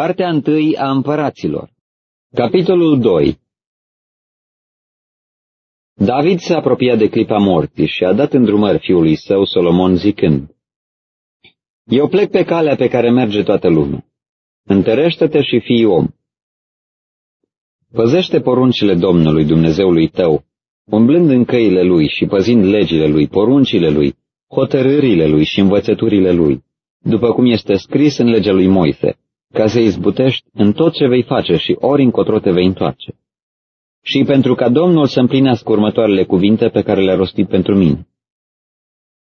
Cartea întâi a împăraților Capitolul 2 David s-a apropiat de clipa morții și a dat îndrumări fiului său Solomon zicând, Eu plec pe calea pe care merge toată lumea. Întărește-te și fii om. Păzește poruncile Domnului Dumnezeului tău, umblând în căile lui și păzind legile lui, poruncile lui, hotărârile lui și învățăturile lui, după cum este scris în legea lui Moise, ca să izbutești în tot ce vei face și ori încotro te vei întoarce. Și pentru ca Domnul să împlinească următoarele cuvinte pe care le-a rostit pentru mine.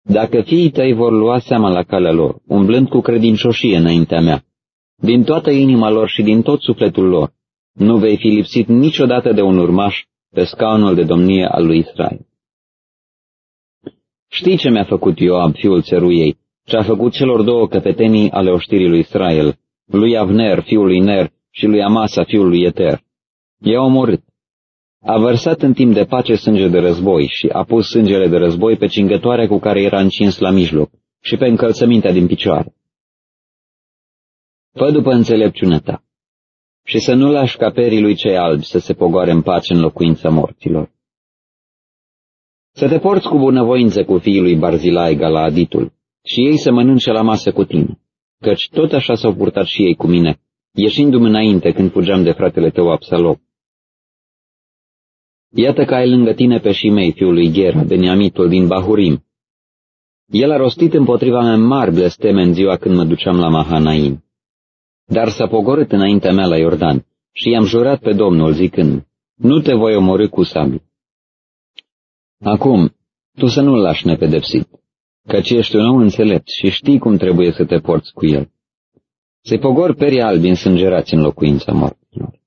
Dacă fiii tăi vor lua seama la calea lor, umblând cu credincioșie înaintea mea, din toată inima lor și din tot sufletul lor, nu vei fi lipsit niciodată de un urmaș pe scaunul de domnie al lui Israel. Știi ce mi-a făcut Ioab, fiul țăruiei, ce a făcut celor două căpetenii ale oștirii lui Israel, lui Avner, fiul lui Ner, și lui Amasa, fiul lui Eter. I-a omorât. A vărsat în timp de pace sânge de război și a pus sângele de război pe cingătoarea cu care era încins la mijloc și pe încălțămintea din picioare. Fă după înțelepciunea ta și să nu lași caperii lui cei albi să se pogoare în pace în locuința morților. Să te porți cu bunăvoință cu fiii lui Barzilai Galaditul și ei să mănânce la masă cu tine, căci tot așa s-au purtat și ei cu mine, ieșindu-mi înainte când fugeam de fratele tău Absalom. Iată că ai lângă tine pe Shimei, fiul lui Ghera, Beniamitul din Bahurim. El a rostit împotriva mea mari blesteme în ziua când mă duceam la Mahanaim. Dar s-a pogorât înaintea mea la Iordan și i-am jurat pe Domnul zicând, nu te voi omorâ cu sabi. Acum, tu să nu-l lași nepedepsit, căci ești un om înțelept și știi cum trebuie să te porți cu el. Se pogor perii albi însângerați în locuința morților.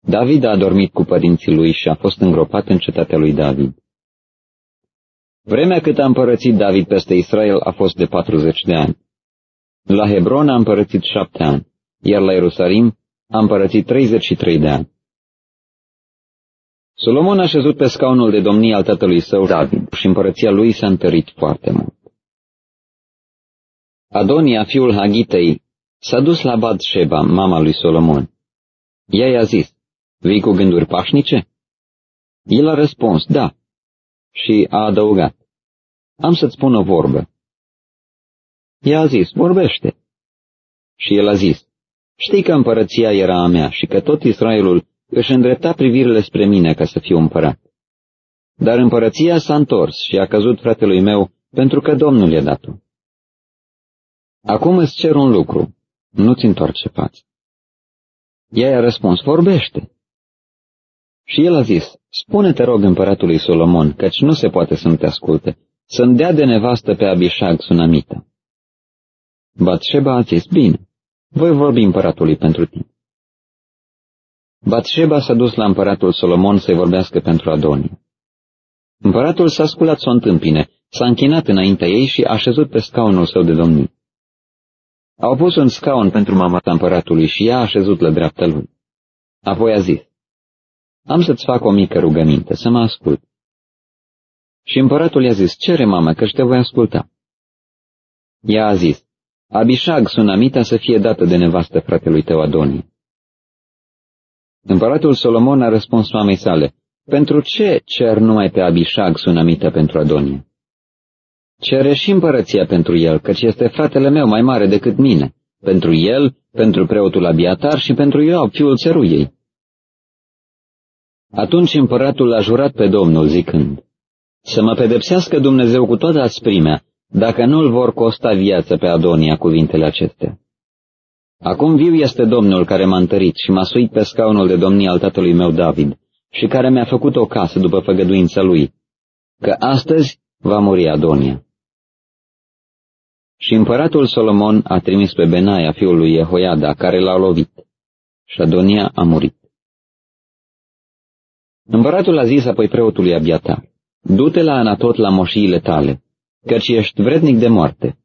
David a dormit cu părinții lui și a fost îngropat în cetatea lui David. Vremea cât a împărățit David peste Israel a fost de 40 de ani. La Hebron a împărățit șapte ani, iar la Ierusalim a împărățit 33 de ani. Solomon a șezut pe scaunul de domnie al tatălui său David și împărăția lui s-a întărit foarte mult. Adonia, fiul Hagitei, s-a dus la Bad Sheba, mama lui Solomon. Ea i-a zis, vii cu gânduri pașnice? El a răspuns, da, și a adăugat, am să-ți spun o vorbă. Ea a zis, vorbește. Și el a zis, știi că împărăția era a mea și că tot Israelul își îndrepta privirile spre mine ca să fiu împărat. Dar împărăția s-a întors și a căzut fratelui meu pentru că Domnul i-a dat-o. Acum îți cer un lucru, nu-ți întoarce față. Ea i-a răspuns, vorbește. Și el a zis, spune te rog împăratului Solomon, căci nu se poate să nu te asculte, să-mi dea de nevastă pe Abishag sunamită. Batșeba a zis, bine, voi vorbi împăratului pentru tine. Batșeba s-a dus la împăratul Solomon să-i vorbească pentru Adonie. Împăratul s-a sculat să o întâmpine, s-a închinat înaintea ei și a șezut pe scaunul său de domnie. Au pus un scaun pentru mama împăratului și ea a șezut la dreapta lui. Apoi a zis, am să-ți fac o mică rugăminte, să mă ascult. Și împăratul i-a zis, cere mamă, că te voi asculta. Ea a zis, Abishag, sunamita, să fie dată de nevastă fratelui tău Adonie. Împăratul Solomon a răspuns mamei sale, pentru ce cer numai pe Abishag, sunamita, pentru Adonie? Cere și împărăția pentru el, căci este fratele meu mai mare decât mine, pentru el, pentru preotul Abiatar și pentru Ioab, fiul țăruiei. Atunci împăratul a jurat pe Domnul zicând, să mă pedepsească Dumnezeu cu toată asprimea, dacă nu-l vor costa viață pe Adonia cuvintele acestea. Acum viu este Domnul care m-a întărit și m-a suit pe scaunul de domnie al tatălui meu David și care mi-a făcut o casă după făgăduința lui, că astăzi va muri Adonia. Și împăratul Solomon a trimis pe Benaia, fiul lui Jehoiada, care l-a lovit, și Adonia a murit. Împăratul a zis apoi preotului Abiatar, du-te la Anatot la moșiile tale, căci ești vrednic de moarte.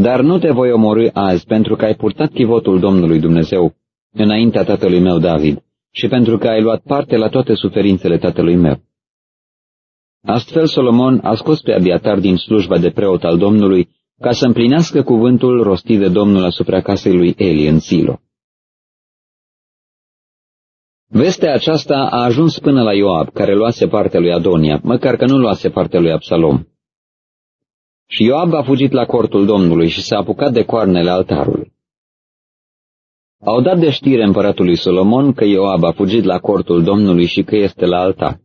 Dar nu te voi omorâ azi pentru că ai purtat chivotul Domnului Dumnezeu înaintea tatălui meu David și pentru că ai luat parte la toate suferințele tatălui meu. Astfel Solomon a scos pe Abiatar din slujba de preot al Domnului ca să împlinească cuvântul rostit de Domnul asupra casei lui Eli în Silo. Vestea aceasta a ajuns până la Ioab, care luase partea lui Adonia, măcar că nu luase partea lui Absalom. Și Ioab a fugit la cortul Domnului și s-a apucat de coarnele altarului. Au dat de știre împăratului Solomon că Ioab a fugit la cortul Domnului și că este la altar.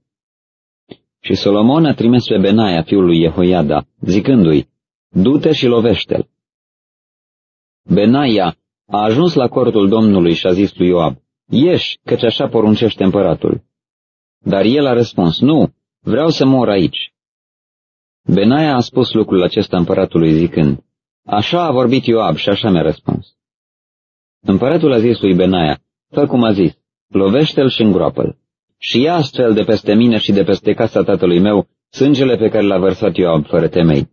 Și Solomon a trimis pe Benaia, fiul lui Jehoiada, zicându-i, Du-te și lovește-l. Benaia a ajuns la cortul Domnului și a zis lui Ioab, Ieși, căci așa poruncește împăratul. Dar el a răspuns, Nu, vreau să mor aici. Benaia a spus lucrul acesta împăratului zicând, Așa a vorbit Ioab și așa mi-a răspuns. Împăratul a zis lui Benaia, fă cum a zis, lovește-l și îngroapă-l. Și ia astfel de peste mine și de peste casa tatălui meu sângele pe care l-a vărsat Ioab fără temei.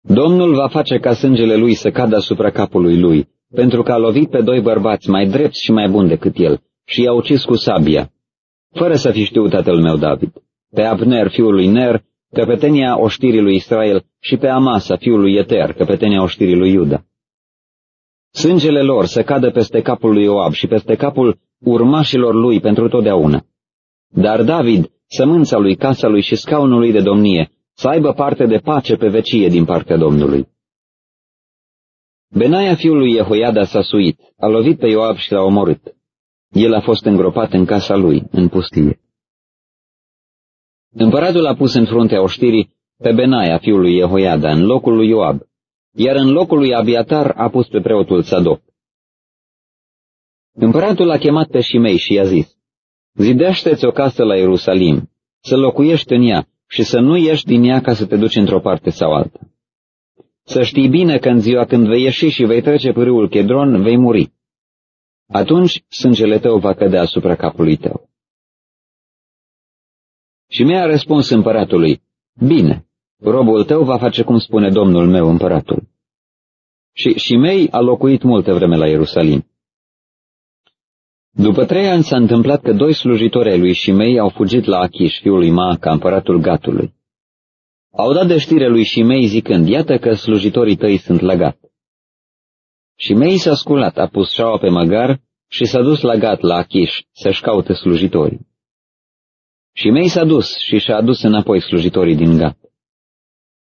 Domnul va face ca sângele lui să cadă asupra capului lui, pentru că a lovit pe doi bărbați mai drepți și mai buni decât el și i-a ucis cu sabia, fără să fi știut tatăl meu David, pe Abner, fiul lui Ner, căpetenia oștirii lui Israel și pe Amasa, fiul lui Eter, căpetenia oștirii lui Iuda. Sângele lor să cadă peste capul lui Ioab și peste capul urmașilor lui pentru totdeauna. Dar David, sămânța lui, casa lui și scaunul lui de domnie, să aibă parte de pace pe vecie din partea Domnului. Benaia fiul lui Jehoiada s-a suit, a lovit pe Ioab și l-a omorât. El a fost îngropat în casa lui, în pustie. Împăratul a pus în fruntea oștirii pe Benaia fiul lui Jehoiada, în locul lui Ioab, iar în locul lui Abiatar a pus pe preotul Sadoc. Împăratul a chemat pe Shimei și i-a zis, Zidește-ți o casă la Ierusalim, să locuiești în ea și să nu ieși din ea ca să te duci într-o parte sau alta. Să știi bine că în ziua când vei ieși și vei trece pe râul Chedron, vei muri. Atunci sângele tău va cădea asupra capului tău. Și mi-a răspuns împăratului, Bine, robul tău va face cum spune domnul meu împăratul. Și Shimei a locuit multă vreme la Ierusalim. După trei ani s-a întâmplat că doi slujitori ai lui Shimei au fugit la Achish, fiul lui Maaca, împăratul Gatului. Au dat de știre lui Shimei zicând, iată că slujitorii tăi sunt la Gat. Shimei s-a sculat, a pus șaua pe măgar și s-a dus la Gat, la Achish, să-și caute slujitorii. Shimei s-a dus și și-a adus înapoi slujitorii din Gat.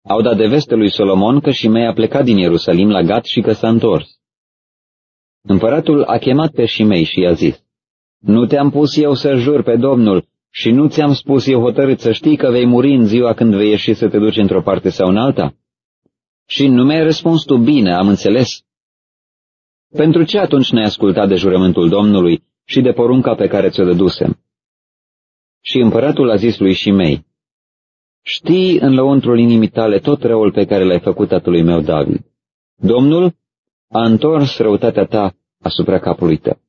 Au dat de veste lui Solomon că Shimei a plecat din Ierusalim la Gat și că s-a întors. Împăratul a chemat pe Shimei și i-a zis, Nu te-am pus eu să jur pe Domnul și nu ți-am spus eu hotărât să știi că vei muri în ziua când vei ieși să te duci într-o parte sau în alta? Și nu mi-ai răspuns tu bine, am înțeles? Pentru ce atunci ne-ai ascultat de jurământul Domnului și de porunca pe care ți-o dădusem? Și împăratul a zis lui Shimei, Știi în lăuntrul inimii tale tot răul pe care l-ai făcut tatălui meu David. Domnul a întors răutatea ta asupra capului tău.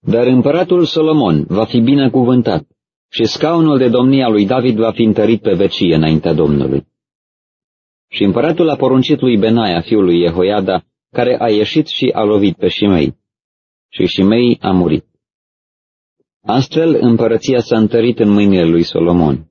Dar împăratul Solomon va fi binecuvântat și scaunul de domnia lui David va fi întărit pe vecie înaintea Domnului. Și împăratul a poruncit lui Benaia, fiul lui Jehoiada, care a ieșit și a lovit pe Shimei. Și Shimei a murit. Astfel, împărăția s-a întărit în mâinile lui Solomon.